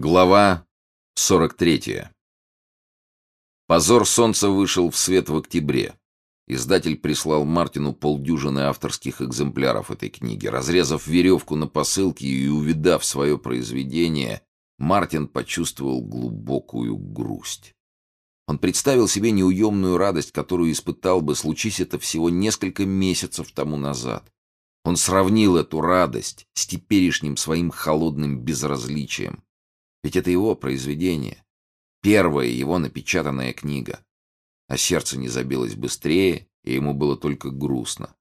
Глава 43. «Позор солнца» вышел в свет в октябре. Издатель прислал Мартину полдюжины авторских экземпляров этой книги. Разрезав веревку на посылке и увидав свое произведение, Мартин почувствовал глубокую грусть. Он представил себе неуемную радость, которую испытал бы, случись это всего несколько месяцев тому назад. Он сравнил эту радость с теперешним своим холодным безразличием. Ведь это его произведение. Первая его напечатанная книга. А сердце не забилось быстрее, и ему было только грустно.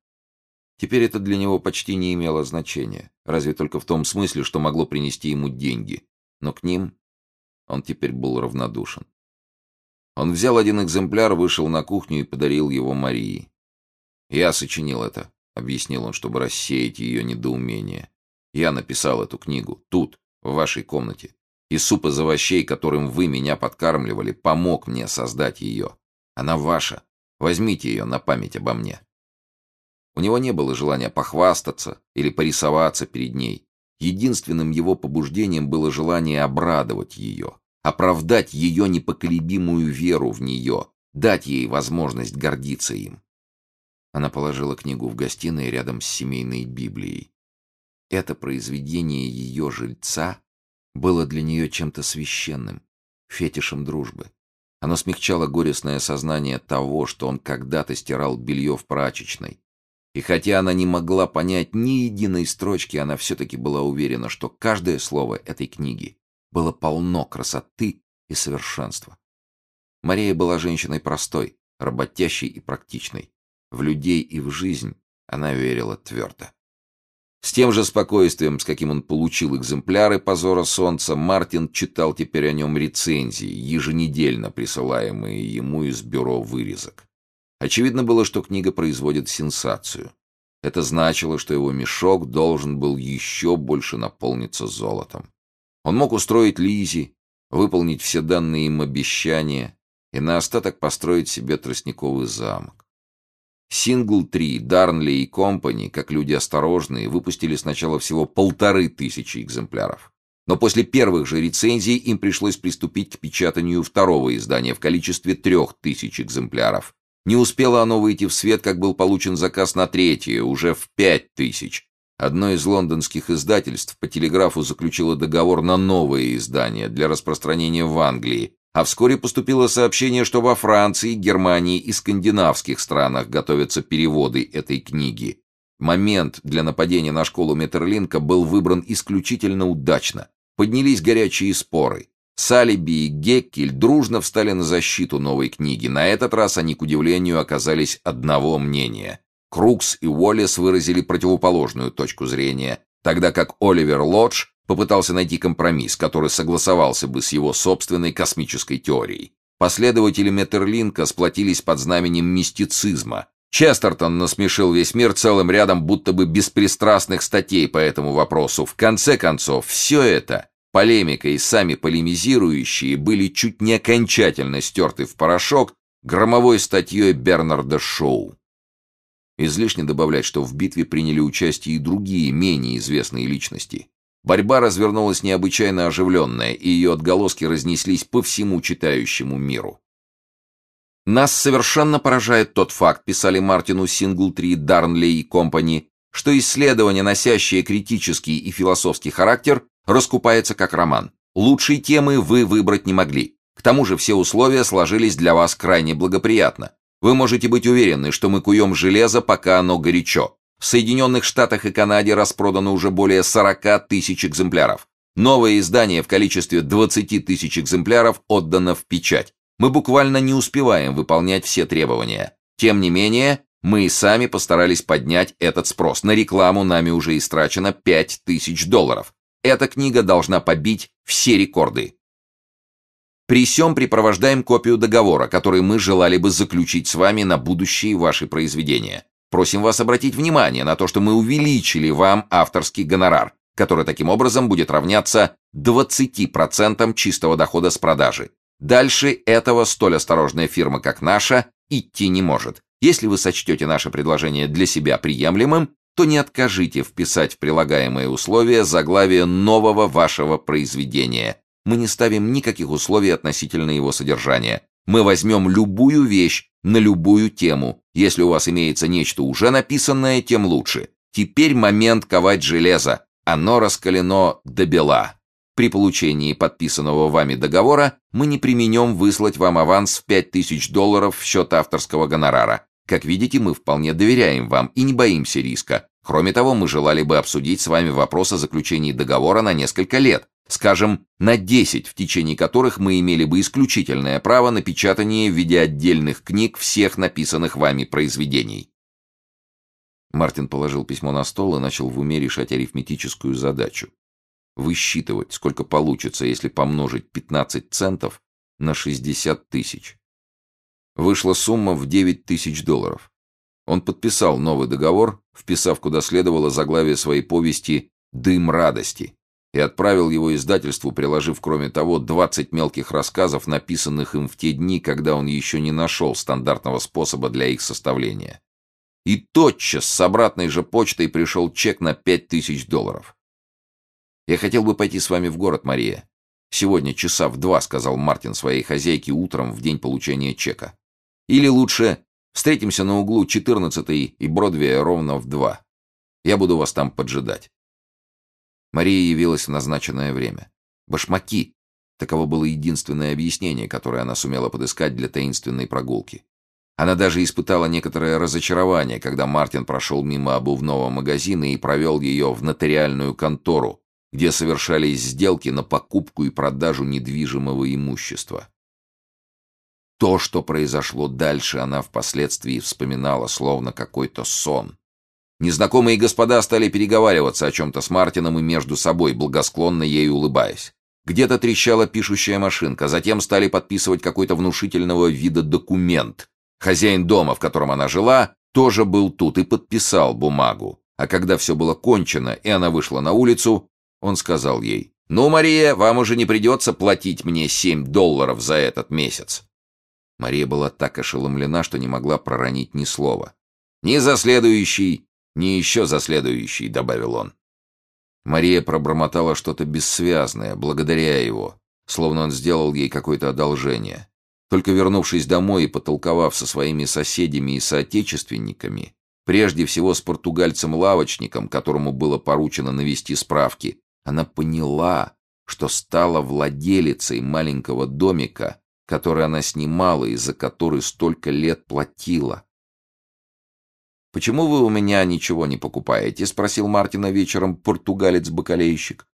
Теперь это для него почти не имело значения, разве только в том смысле, что могло принести ему деньги. Но к ним он теперь был равнодушен. Он взял один экземпляр, вышел на кухню и подарил его Марии. «Я сочинил это», — объяснил он, чтобы рассеять ее недоумение. «Я написал эту книгу, тут, в вашей комнате и суп из овощей, которым вы меня подкармливали, помог мне создать ее. Она ваша. Возьмите ее на память обо мне». У него не было желания похвастаться или порисоваться перед ней. Единственным его побуждением было желание обрадовать ее, оправдать ее непоколебимую веру в нее, дать ей возможность гордиться им. Она положила книгу в гостиной рядом с семейной Библией. Это произведение ее жильца было для нее чем-то священным, фетишем дружбы. Оно смягчало горестное сознание того, что он когда-то стирал белье в прачечной. И хотя она не могла понять ни единой строчки, она все-таки была уверена, что каждое слово этой книги было полно красоты и совершенства. Мария была женщиной простой, работящей и практичной. В людей и в жизнь она верила твердо. С тем же спокойствием, с каким он получил экземпляры «Позора солнца», Мартин читал теперь о нем рецензии, еженедельно присылаемые ему из бюро вырезок. Очевидно было, что книга производит сенсацию. Это значило, что его мешок должен был еще больше наполниться золотом. Он мог устроить Лизи, выполнить все данные им обещания и на остаток построить себе тростниковый замок. Сингл 3, Дарнли и Компани, как люди осторожные, выпустили сначала всего полторы тысячи экземпляров. Но после первых же рецензий им пришлось приступить к печатанию второго издания в количестве трех тысяч экземпляров. Не успело оно выйти в свет, как был получен заказ на третье, уже в пять тысяч. Одно из лондонских издательств по телеграфу заключило договор на новое издание для распространения в Англии, а вскоре поступило сообщение, что во Франции, Германии и скандинавских странах готовятся переводы этой книги. Момент для нападения на школу Метерлинка был выбран исключительно удачно. Поднялись горячие споры. Салиби и Геккель дружно встали на защиту новой книги. На этот раз они, к удивлению, оказались одного мнения. Крукс и Уоллес выразили противоположную точку зрения, тогда как Оливер Лодж попытался найти компромисс, который согласовался бы с его собственной космической теорией. Последователи Метерлинка сплотились под знаменем мистицизма. Честертон насмешил весь мир целым рядом будто бы беспристрастных статей по этому вопросу. В конце концов, все это, полемика и сами полемизирующие, были чуть не окончательно стерты в порошок громовой статьей Бернарда Шоу. Излишне добавлять, что в битве приняли участие и другие, менее известные личности. Борьба развернулась необычайно оживленная, и ее отголоски разнеслись по всему читающему миру. «Нас совершенно поражает тот факт», — писали Мартину Синглтри, Дарнли и Компани, что исследование, носящее критический и философский характер, раскупается как роман. Лучшей темы вы выбрать не могли. К тому же все условия сложились для вас крайне благоприятно. Вы можете быть уверены, что мы куем железо, пока оно горячо. В Соединенных Штатах и Канаде распродано уже более 40 тысяч экземпляров. Новое издание в количестве 20 тысяч экземпляров отдано в печать. Мы буквально не успеваем выполнять все требования. Тем не менее, мы и сами постарались поднять этот спрос. На рекламу нами уже истрачено 5 тысяч долларов. Эта книга должна побить все рекорды. При сём припровождаем копию договора, который мы желали бы заключить с вами на будущие ваши произведения. Просим вас обратить внимание на то, что мы увеличили вам авторский гонорар, который таким образом будет равняться 20% чистого дохода с продажи. Дальше этого столь осторожная фирма, как наша, идти не может. Если вы сочтете наше предложение для себя приемлемым, то не откажите вписать в прилагаемые условия заглавие нового вашего произведения. мы не ставим никаких условий относительно его содержания. Мы возьмем любую вещь на любую тему. Если у вас имеется нечто уже написанное, тем лучше. Теперь момент ковать железо. Оно раскалено до бела. При получении подписанного вами договора мы не применем выслать вам аванс в 5000 долларов в счет авторского гонорара. Как видите, мы вполне доверяем вам и не боимся риска. Кроме того, мы желали бы обсудить с вами вопрос о заключении договора на несколько лет, скажем, на 10, в течение которых мы имели бы исключительное право на печатание в виде отдельных книг всех написанных вами произведений. Мартин положил письмо на стол и начал в уме решать арифметическую задачу высчитывать, сколько получится, если помножить 15 центов на 60 тысяч. Вышла сумма в 9 тысяч долларов. Он подписал новый договор, вписав куда следовало заглавие своей повести «Дым радости» и отправил его издательству, приложив, кроме того, 20 мелких рассказов, написанных им в те дни, когда он еще не нашел стандартного способа для их составления. И тотчас с обратной же почтой пришел чек на 5000 долларов. «Я хотел бы пойти с вами в город, Мария. Сегодня часа в два», — сказал Мартин своей хозяйке утром в день получения чека. «Или лучше встретимся на углу 14 и Бродвея ровно в два. Я буду вас там поджидать». Мария явилась в назначенное время. «Башмаки!» Таково было единственное объяснение, которое она сумела подыскать для таинственной прогулки. Она даже испытала некоторое разочарование, когда Мартин прошел мимо обувного магазина и провел ее в нотариальную контору, где совершались сделки на покупку и продажу недвижимого имущества. То, что произошло дальше, она впоследствии вспоминала, словно какой-то сон. Незнакомые господа стали переговариваться о чем-то с Мартином и между собой, благосклонно ей улыбаясь. Где-то трещала пишущая машинка, затем стали подписывать какой-то внушительного вида документ. Хозяин дома, в котором она жила, тоже был тут и подписал бумагу. А когда все было кончено, и она вышла на улицу, он сказал ей, «Ну, Мария, вам уже не придется платить мне семь долларов за этот месяц». Мария была так ошеломлена, что не могла проронить ни слова. «Ни за следующий, ни еще за следующий», — добавил он. Мария пробормотала что-то бессвязное, благодаря его, словно он сделал ей какое-то одолжение. Только вернувшись домой и потолковав со своими соседями и соотечественниками, прежде всего с португальцем-лавочником, которому было поручено навести справки, она поняла, что стала владелицей маленького домика, который она снимала и за который столько лет платила. «Почему вы у меня ничего не покупаете?» — спросил Мартина вечером португалец-бакалейщик.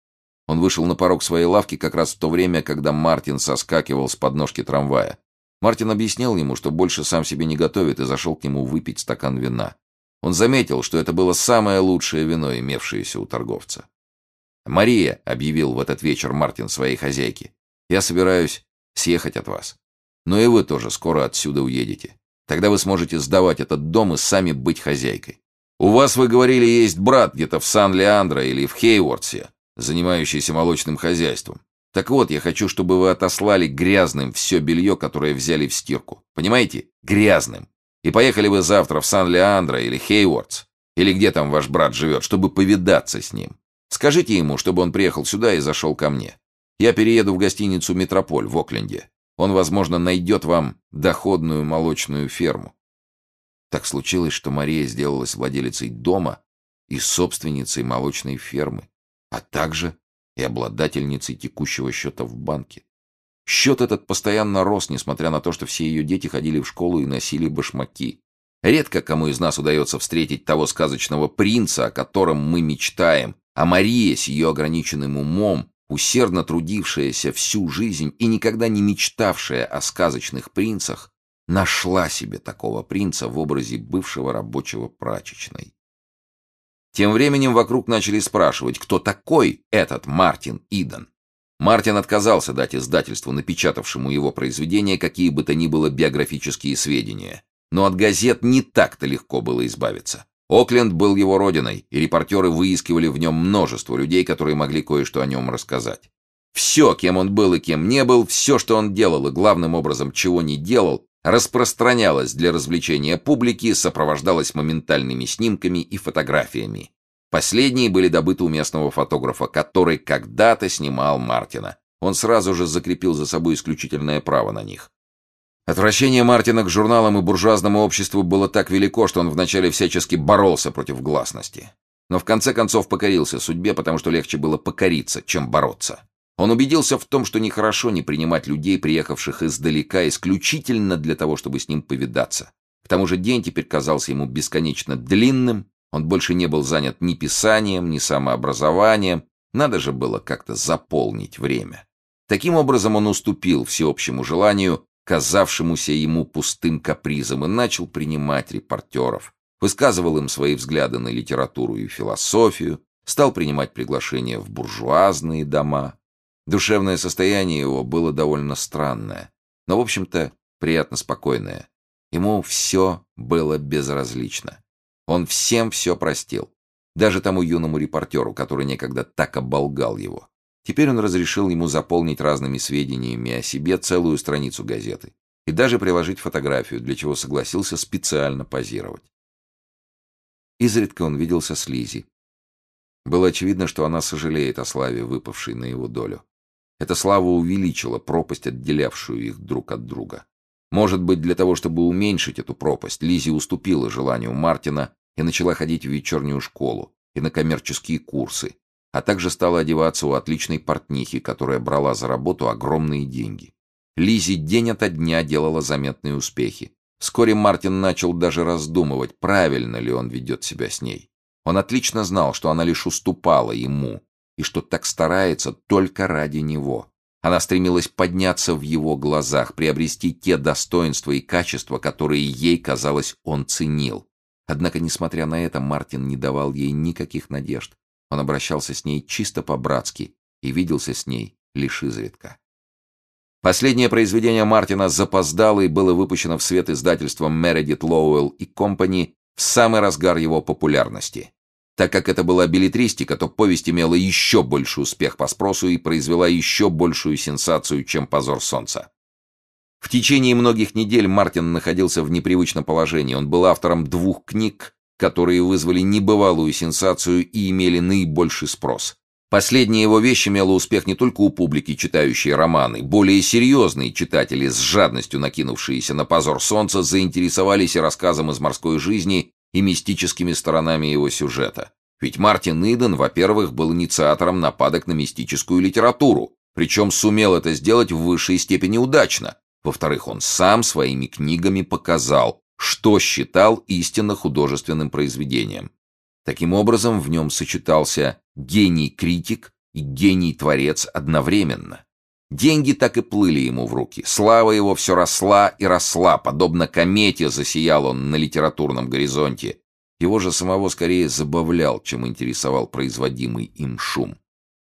Он вышел на порог своей лавки как раз в то время, когда Мартин соскакивал с подножки трамвая. Мартин объяснил ему, что больше сам себе не готовит, и зашел к нему выпить стакан вина. Он заметил, что это было самое лучшее вино, имевшееся у торговца. «Мария», — объявил в этот вечер Мартин своей хозяйке, — «я собираюсь съехать от вас. Но и вы тоже скоро отсюда уедете. Тогда вы сможете сдавать этот дом и сами быть хозяйкой. У вас, вы говорили, есть брат где-то в Сан-Леандро или в Хейвордсе, занимающийся молочным хозяйством. Так вот, я хочу, чтобы вы отослали грязным все белье, которое взяли в стирку. Понимаете? Грязным. И поехали вы завтра в Сан-Леандро или Хейвордс, или где там ваш брат живет, чтобы повидаться с ним. Скажите ему, чтобы он приехал сюда и зашел ко мне. Я перееду в гостиницу «Метрополь» в Окленде. Он, возможно, найдет вам доходную молочную ферму. Так случилось, что Мария сделалась владелицей дома и собственницей молочной фермы, а также и обладательницей текущего счета в банке. Счет этот постоянно рос, несмотря на то, что все ее дети ходили в школу и носили башмаки. Редко кому из нас удается встретить того сказочного принца, о котором мы мечтаем, а Мария с ее ограниченным умом, усердно трудившаяся всю жизнь и никогда не мечтавшая о сказочных принцах, нашла себе такого принца в образе бывшего рабочего прачечной. Тем временем вокруг начали спрашивать, кто такой этот Мартин Иден. Мартин отказался дать издательству, напечатавшему его произведения, какие бы то ни было биографические сведения. Но от газет не так-то легко было избавиться. Окленд был его родиной, и репортеры выискивали в нем множество людей, которые могли кое-что о нем рассказать. Все, кем он был и кем не был, все, что он делал и главным образом, чего не делал, распространялось для развлечения публики, сопровождалось моментальными снимками и фотографиями. Последние были добыты у местного фотографа, который когда-то снимал Мартина. он сразу же закрепил за собой исключительное право на них. Отвращение Мартина к журналам и буржуазному обществу было так велико, что он вначале всячески боролся против гласности. Но в конце концов покорился судьбе, потому что легче было покориться, чем бороться. Он убедился в том, что нехорошо не принимать людей, приехавших издалека, исключительно для того, чтобы с ним повидаться. К тому же день теперь казался ему бесконечно длинным, он больше не был занят ни писанием, ни самообразованием, надо же было как-то заполнить время. Таким образом он уступил всеобщему желанию казавшемуся ему пустым капризом, и начал принимать репортеров, высказывал им свои взгляды на литературу и философию, стал принимать приглашения в буржуазные дома. Душевное состояние его было довольно странное, но, в общем-то, приятно спокойное. Ему все было безразлично. Он всем все простил. Даже тому юному репортеру, который некогда так оболгал его. Теперь он разрешил ему заполнить разными сведениями о себе целую страницу газеты и даже приложить фотографию, для чего согласился специально позировать. Изредка он виделся с Лизи. Было очевидно, что она сожалеет о славе, выпавшей на его долю. Эта слава увеличила пропасть, отделявшую их друг от друга. Может быть, для того, чтобы уменьшить эту пропасть, Лизи уступила желанию Мартина и начала ходить в вечернюю школу и на коммерческие курсы, а также стала одеваться у отличной портнихи, которая брала за работу огромные деньги. Лизи день ото дня делала заметные успехи. Вскоре Мартин начал даже раздумывать, правильно ли он ведет себя с ней. Он отлично знал, что она лишь уступала ему, и что так старается только ради него. Она стремилась подняться в его глазах, приобрести те достоинства и качества, которые ей, казалось, он ценил. Однако, несмотря на это, Мартин не давал ей никаких надежд. Он обращался с ней чисто по-братски и виделся с ней лишь изредка. Последнее произведение Мартина запоздало и было выпущено в свет издательством Meredith Lowell и Company в самый разгар его популярности. Так как это была билетристика, то повесть имела еще больший успех по спросу и произвела еще большую сенсацию, чем «Позор солнца». В течение многих недель Мартин находился в непривычном положении. Он был автором двух книг, которые вызвали небывалую сенсацию и имели наибольший спрос. Последняя его вещь имела успех не только у публики, читающей романы. Более серьезные читатели, с жадностью накинувшиеся на позор солнца, заинтересовались и рассказом из морской жизни, и мистическими сторонами его сюжета. Ведь Мартин Иден, во-первых, был инициатором нападок на мистическую литературу, причем сумел это сделать в высшей степени удачно. Во-вторых, он сам своими книгами показал, что считал истинно художественным произведением. Таким образом, в нем сочетался гений-критик и гений-творец одновременно. Деньги так и плыли ему в руки. Слава его все росла и росла, подобно комете засиял он на литературном горизонте. Его же самого скорее забавлял, чем интересовал производимый им шум.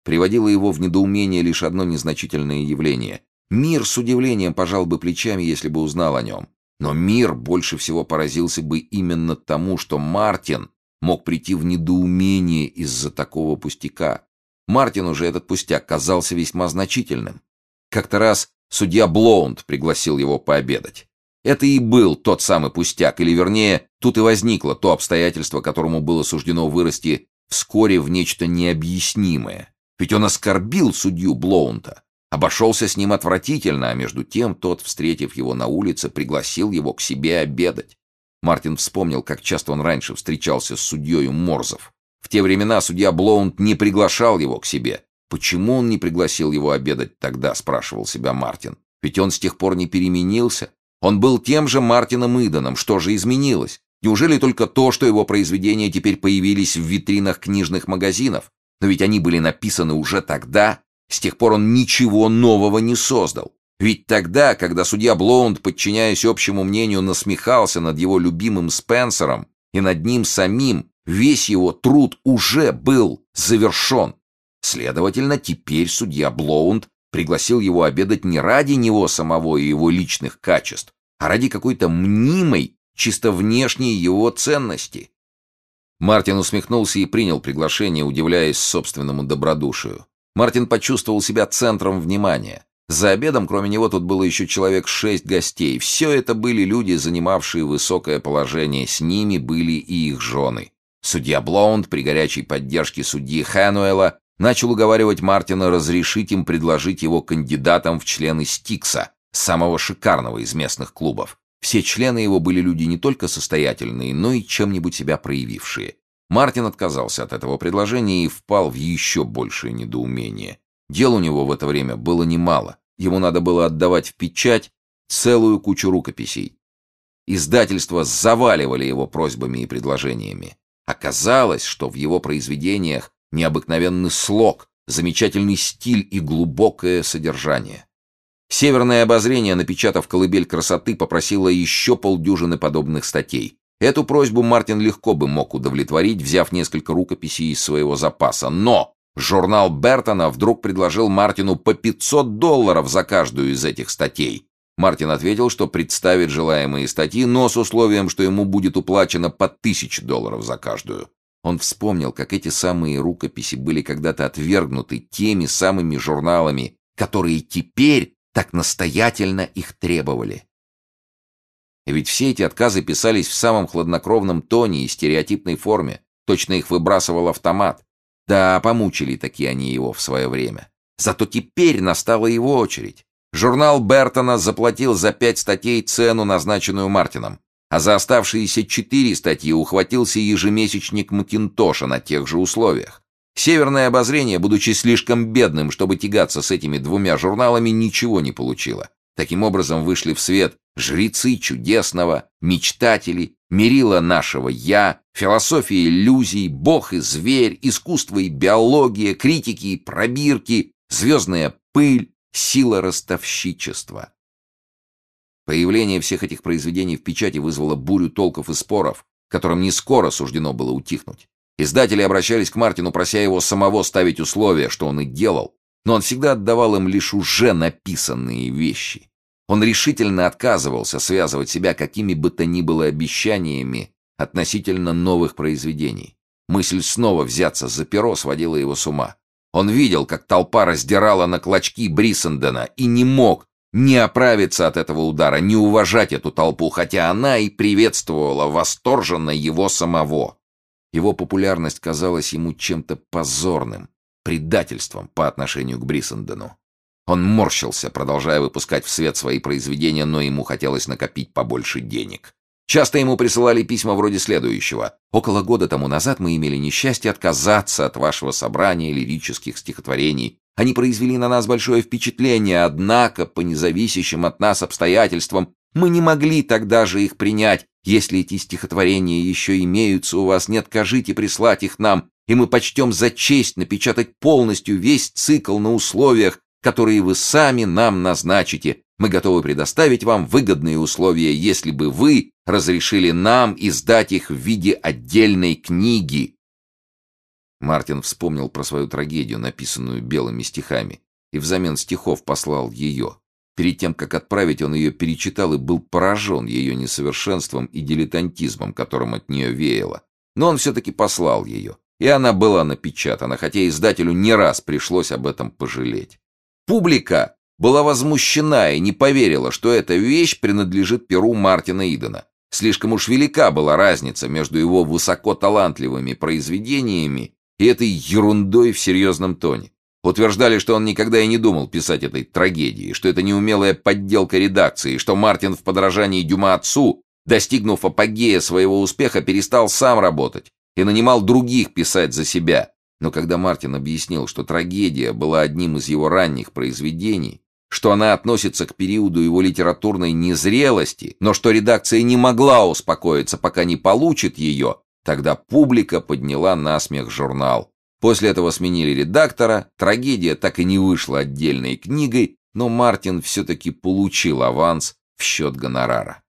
Приводило его в недоумение лишь одно незначительное явление. Мир с удивлением пожал бы плечами, если бы узнал о нем. Но мир больше всего поразился бы именно тому, что Мартин мог прийти в недоумение из-за такого пустяка. Мартину же этот пустяк казался весьма значительным. Как-то раз судья Блоунд пригласил его пообедать. Это и был тот самый пустяк, или вернее, тут и возникло то обстоятельство, которому было суждено вырасти вскоре в нечто необъяснимое. Ведь он оскорбил судью Блоунта. Обошелся с ним отвратительно, а между тем тот, встретив его на улице, пригласил его к себе обедать. Мартин вспомнил, как часто он раньше встречался с судьей Морзов. В те времена судья Блоунд не приглашал его к себе. Почему он не пригласил его обедать тогда, спрашивал себя Мартин. Ведь он с тех пор не переменился. Он был тем же Мартином Идоном. Что же изменилось? Неужели только то, что его произведения теперь появились в витринах книжных магазинов? Но ведь они были написаны уже тогда. С тех пор он ничего нового не создал. Ведь тогда, когда судья Блоунд, подчиняясь общему мнению, насмехался над его любимым Спенсером и над ним самим, весь его труд уже был завершен. Следовательно, теперь судья Блоунд пригласил его обедать не ради него самого и его личных качеств, а ради какой-то мнимой, чисто внешней его ценности. Мартин усмехнулся и принял приглашение, удивляясь собственному добродушию. Мартин почувствовал себя центром внимания. За обедом, кроме него, тут было еще человек шесть гостей. Все это были люди, занимавшие высокое положение. С ними были и их жены. Судья Блоунд при горячей поддержке судьи Хэнуэла начал уговаривать Мартина разрешить им предложить его кандидатом в члены Стикса, самого шикарного из местных клубов. Все члены его были люди не только состоятельные, но и чем-нибудь себя проявившие. Мартин отказался от этого предложения и впал в еще большее недоумение. Дел у него в это время было немало. Ему надо было отдавать в печать целую кучу рукописей. Издательства заваливали его просьбами и предложениями. Оказалось, что в его произведениях необыкновенный слог, замечательный стиль и глубокое содержание. Северное обозрение, напечатав «Колыбель красоты», попросило еще полдюжины подобных статей. Эту просьбу Мартин легко бы мог удовлетворить, взяв несколько рукописей из своего запаса. Но журнал Бертона вдруг предложил Мартину по 500 долларов за каждую из этих статей. Мартин ответил, что представит желаемые статьи, но с условием, что ему будет уплачено по 1000 долларов за каждую. Он вспомнил, как эти самые рукописи были когда-то отвергнуты теми самыми журналами, которые теперь так настоятельно их требовали. Ведь все эти отказы писались в самом хладнокровном тоне и стереотипной форме, точно их выбрасывал автомат. Да, помучили такие они его в свое время. Зато теперь настала его очередь. Журнал Бертона заплатил за пять статей цену, назначенную Мартином, а за оставшиеся четыре статьи ухватился ежемесячник Макинтоша на тех же условиях. Северное обозрение, будучи слишком бедным, чтобы тягаться с этими двумя журналами, ничего не получило. Таким образом вышли в свет жрецы чудесного, мечтатели, мерила нашего «я», философия иллюзий, бог и зверь, искусство и биология, критики и пробирки, звездная пыль, сила ростовщичества. Появление всех этих произведений в печати вызвало бурю толков и споров, которым не скоро суждено было утихнуть. Издатели обращались к Мартину, прося его самого ставить условия, что он и делал, но он всегда отдавал им лишь уже написанные вещи. Он решительно отказывался связывать себя какими бы то ни было обещаниями относительно новых произведений. Мысль снова взяться за перо сводила его с ума. Он видел, как толпа раздирала на клочки Брисендена и не мог не оправиться от этого удара, не уважать эту толпу, хотя она и приветствовала восторженно его самого. Его популярность казалась ему чем-то позорным, предательством по отношению к Брисендену. Он морщился, продолжая выпускать в свет свои произведения, но ему хотелось накопить побольше денег. Часто ему присылали письма вроде следующего. «Около года тому назад мы имели несчастье отказаться от вашего собрания лирических стихотворений. Они произвели на нас большое впечатление, однако, по независящим от нас обстоятельствам, мы не могли тогда же их принять. Если эти стихотворения еще имеются у вас, не откажите прислать их нам, и мы почтем за честь напечатать полностью весь цикл на условиях, которые вы сами нам назначите. Мы готовы предоставить вам выгодные условия, если бы вы разрешили нам издать их в виде отдельной книги. Мартин вспомнил про свою трагедию, написанную белыми стихами, и взамен стихов послал ее. Перед тем, как отправить, он ее перечитал и был поражен ее несовершенством и дилетантизмом, которым от нее веяло. Но он все-таки послал ее, и она была напечатана, хотя издателю не раз пришлось об этом пожалеть. Публика была возмущена и не поверила, что эта вещь принадлежит перу Мартина Идена. Слишком уж велика была разница между его высокоталантливыми произведениями и этой ерундой в серьезном тоне. Утверждали, что он никогда и не думал писать этой трагедии, что это неумелая подделка редакции, что Мартин в подражании Дюма отцу, достигнув апогея своего успеха, перестал сам работать и нанимал других писать за себя. Но когда Мартин объяснил, что трагедия была одним из его ранних произведений, что она относится к периоду его литературной незрелости, но что редакция не могла успокоиться, пока не получит ее, тогда публика подняла на смех журнал. После этого сменили редактора, трагедия так и не вышла отдельной книгой, но Мартин все-таки получил аванс в счет гонорара.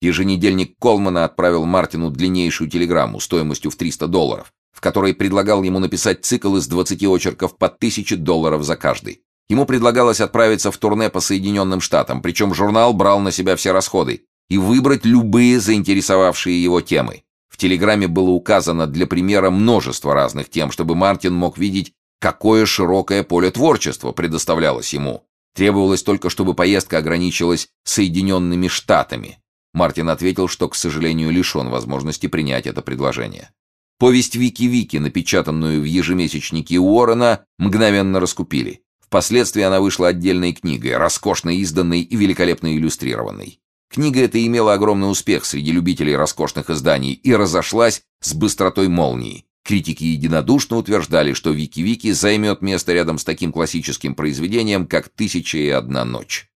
Еженедельник Колмана отправил Мартину длиннейшую телеграмму стоимостью в 300 долларов, которой предлагал ему написать цикл из 20 очерков по 1000 долларов за каждый. Ему предлагалось отправиться в турне по Соединенным Штатам, причем журнал брал на себя все расходы, и выбрать любые заинтересовавшие его темы. В телеграмме было указано для примера множество разных тем, чтобы Мартин мог видеть, какое широкое поле творчества предоставлялось ему. Требовалось только, чтобы поездка ограничилась Соединенными Штатами. Мартин ответил, что, к сожалению, лишен возможности принять это предложение. Повесть Вики-Вики, напечатанную в ежемесячнике Уоррена, мгновенно раскупили. Впоследствии она вышла отдельной книгой, роскошно изданной и великолепно иллюстрированной. Книга эта имела огромный успех среди любителей роскошных изданий и разошлась с быстротой молнии. Критики единодушно утверждали, что Вики-Вики займет место рядом с таким классическим произведением, как «Тысяча и одна ночь».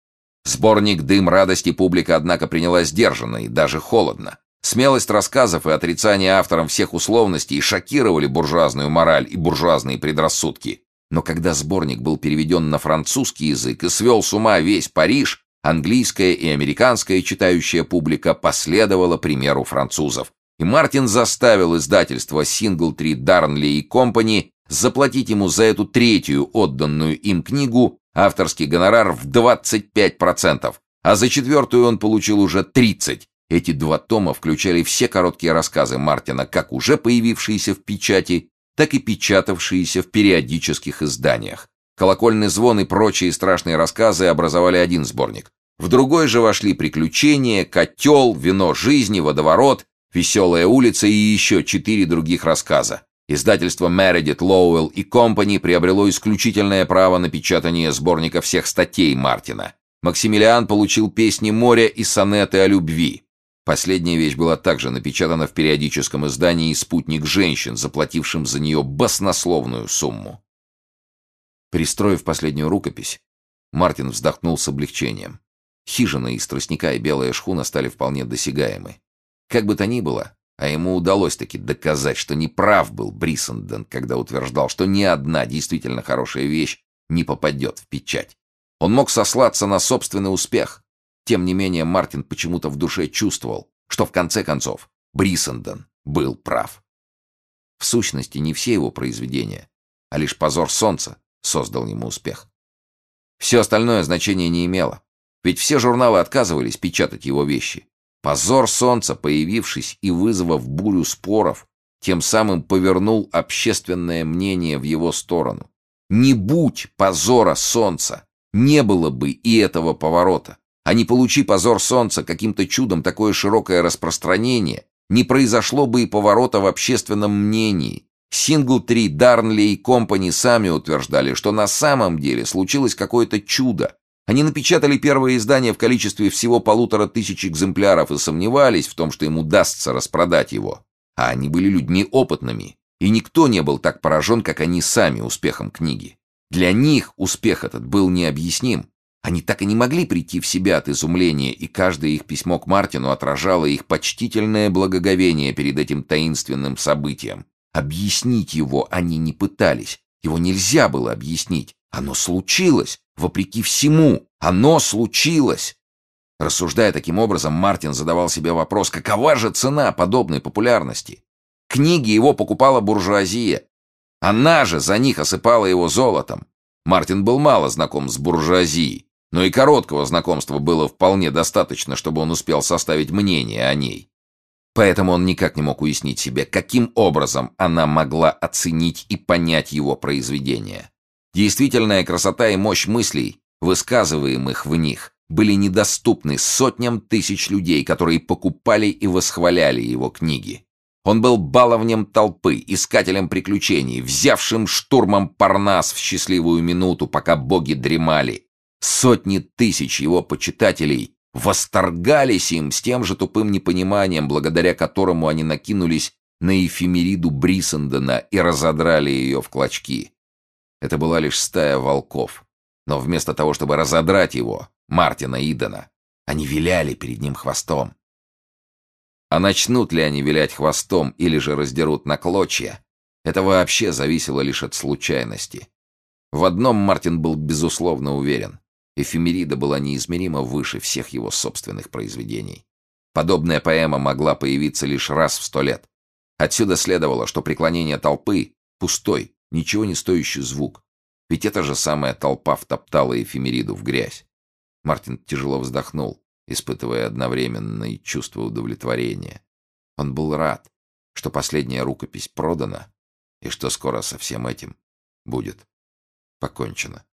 Сборник «Дым радости» публика, однако, приняла сдержанно и даже холодно. Смелость рассказов и отрицание автором всех условностей шокировали буржуазную мораль и буржуазные предрассудки. Но когда сборник был переведен на французский язык и свел с ума весь Париж, английская и американская читающая публика последовала примеру французов. И Мартин заставил издательство Singletree Darnley Company заплатить ему за эту третью отданную им книгу авторский гонорар в 25%, а за четвертую он получил уже 30%. Эти два тома включали все короткие рассказы Мартина, как уже появившиеся в печати, так и печатавшиеся в периодических изданиях. «Колокольный звон» и прочие страшные рассказы образовали один сборник. В другой же вошли «Приключения», «Котел», «Вино жизни», «Водоворот», «Веселая улица» и еще четыре других рассказа. Издательство Meredith, Lowell и Company приобрело исключительное право на печатание сборника всех статей Мартина. Максимилиан получил песни моря и сонеты о любви. Последняя вещь была также напечатана в периодическом издании «Спутник женщин», заплатившим за нее баснословную сумму. Пристроив последнюю рукопись, Мартин вздохнул с облегчением. Хижина из тростника и белая шхуна стали вполне досягаемы. Как бы то ни было, а ему удалось таки доказать, что не прав был Брисенден, когда утверждал, что ни одна действительно хорошая вещь не попадет в печать. Он мог сослаться на собственный успех, тем не менее, Мартин почему-то в душе чувствовал, что в конце концов Брисенден был прав. В сущности, не все его произведения, а лишь «Позор солнца» создал ему успех. Все остальное значение не имело, ведь все журналы отказывались печатать его вещи. «Позор солнца», появившись и вызвав бурю споров, тем самым повернул общественное мнение в его сторону. Не будь позора солнца, не было бы и этого поворота. А не получи позор солнца каким-то чудом такое широкое распространение, не произошло бы и поворота в общественном мнении. Сингл 3, Дарнли и Компани сами утверждали, что на самом деле случилось какое-то чудо. Они напечатали первое издание в количестве всего полутора тысяч экземпляров и сомневались в том, что им удастся распродать его. А они были людьми опытными, и никто не был так поражен, как они сами успехом книги. Для них успех этот был необъясним. Они так и не могли прийти в себя от изумления, и каждое их письмо к Мартину отражало их почтительное благоговение перед этим таинственным событием. Объяснить его они не пытались. Его нельзя было объяснить. Оно случилось, вопреки всему. Оно случилось. Рассуждая таким образом, Мартин задавал себе вопрос, какова же цена подобной популярности? Книги его покупала буржуазия. Она же за них осыпала его золотом. Мартин был мало знаком с буржуазией, но и короткого знакомства было вполне достаточно, чтобы он успел составить мнение о ней. Поэтому он никак не мог уяснить себе, каким образом она могла оценить и понять его произведение. Действительная красота и мощь мыслей, высказываемых в них, были недоступны сотням тысяч людей, которые покупали и восхваляли его книги. Он был баловнем толпы, искателем приключений, взявшим штурмом Парнас в счастливую минуту, пока боги дремали, Сотни тысяч его почитателей восторгались им с тем же тупым непониманием, благодаря которому они накинулись на эфемериду Брисендена и разодрали ее в клочки. Это была лишь стая волков. Но вместо того, чтобы разодрать его, Мартина Идена, они виляли перед ним хвостом. А начнут ли они вилять хвостом или же раздерут на клочья, это вообще зависело лишь от случайности. В одном Мартин был безусловно уверен. Эфемерида была неизмеримо выше всех его собственных произведений. Подобная поэма могла появиться лишь раз в сто лет. Отсюда следовало, что преклонение толпы — пустой, ничего не стоящий звук. Ведь эта же самая толпа втоптала эфемериду в грязь. Мартин тяжело вздохнул, испытывая одновременно и чувство удовлетворения. Он был рад, что последняя рукопись продана, и что скоро со всем этим будет покончено.